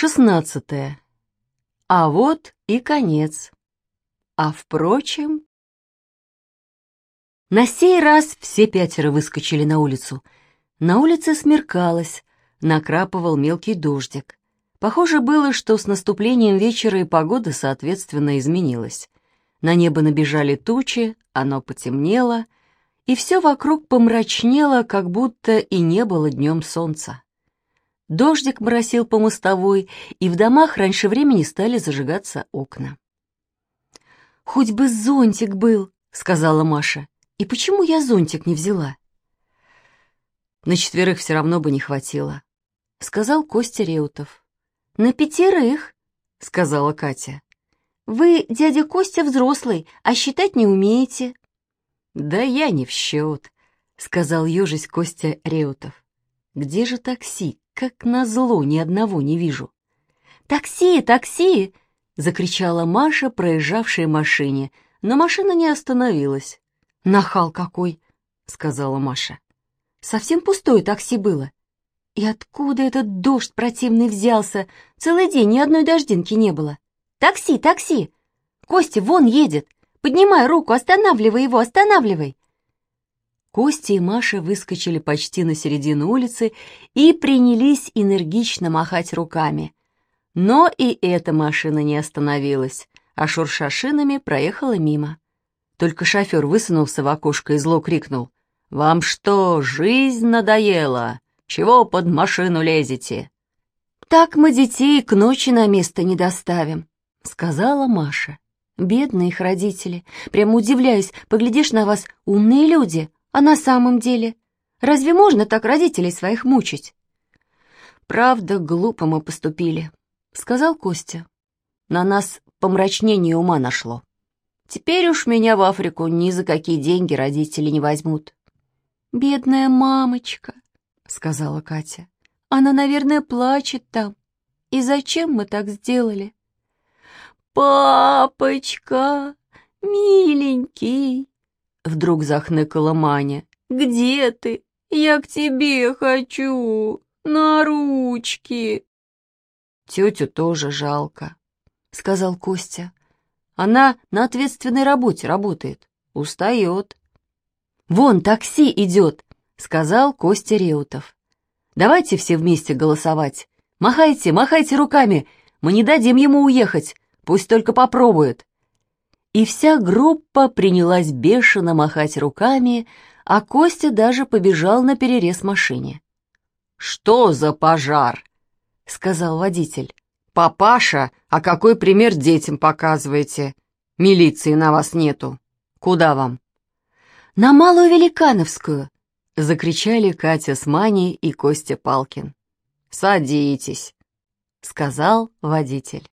Шестнадцатое. А вот и конец. А впрочем... На сей раз все пятеро выскочили на улицу. На улице смеркалось, накрапывал мелкий дождик. Похоже было, что с наступлением вечера и погода, соответственно, изменилась. На небо набежали тучи, оно потемнело, и все вокруг помрачнело, как будто и не было днем солнца. Дождик моросил по мостовой, и в домах раньше времени стали зажигаться окна. «Хоть бы зонтик был», — сказала Маша. «И почему я зонтик не взяла?» «На четверых все равно бы не хватило», — сказал Костя Реутов. «На пятерых», — сказала Катя. «Вы, дядя Костя, взрослый, а считать не умеете». «Да я не в счет», — сказал ежись Костя Реутов. «Где же такси? Как назло, ни одного не вижу». «Такси, такси!» — закричала Маша, проезжавшая машине, но машина не остановилась. «Нахал какой!» — сказала Маша. «Совсем пустое такси было. И откуда этот дождь противный взялся? Целый день ни одной дождинки не было. Такси, такси! Костя, вон едет! Поднимай руку, останавливай его, останавливай!» Костя и Маша выскочили почти на середину улицы и принялись энергично махать руками. Но и эта машина не остановилась, а шурша шинами проехала мимо. Только шофер высунулся в окошко и зло крикнул. «Вам что, жизнь надоела? Чего под машину лезете?» «Так мы детей к ночи на место не доставим», — сказала Маша. Бедные их родители. Прямо удивляюсь, поглядишь на вас, умные люди, а на самом деле... Разве можно так родителей своих мучить? Правда, глупо мы поступили, сказал Костя. На нас помрачнение ума нашло. Теперь уж меня в Африку ни за какие деньги родители не возьмут. Бедная мамочка, сказала Катя. Она, наверное, плачет там. И зачем мы так сделали? «Папочка, миленький!» Вдруг захныкала Маня. «Где ты? Я к тебе хочу, на ручки!» «Тетю тоже жалко», — сказал Костя. «Она на ответственной работе работает, устает». «Вон такси идет», — сказал Костя Реутов. «Давайте все вместе голосовать. Махайте, махайте руками, мы не дадим ему уехать, Пусть только попробует. И вся группа принялась бешено махать руками, а Костя даже побежал на перерез машине. «Что за пожар?» — сказал водитель. «Папаша, а какой пример детям показываете? Милиции на вас нету. Куда вам?» «На Малую Великановскую!» — закричали Катя с Маней и Костя Палкин. «Садитесь», — сказал водитель.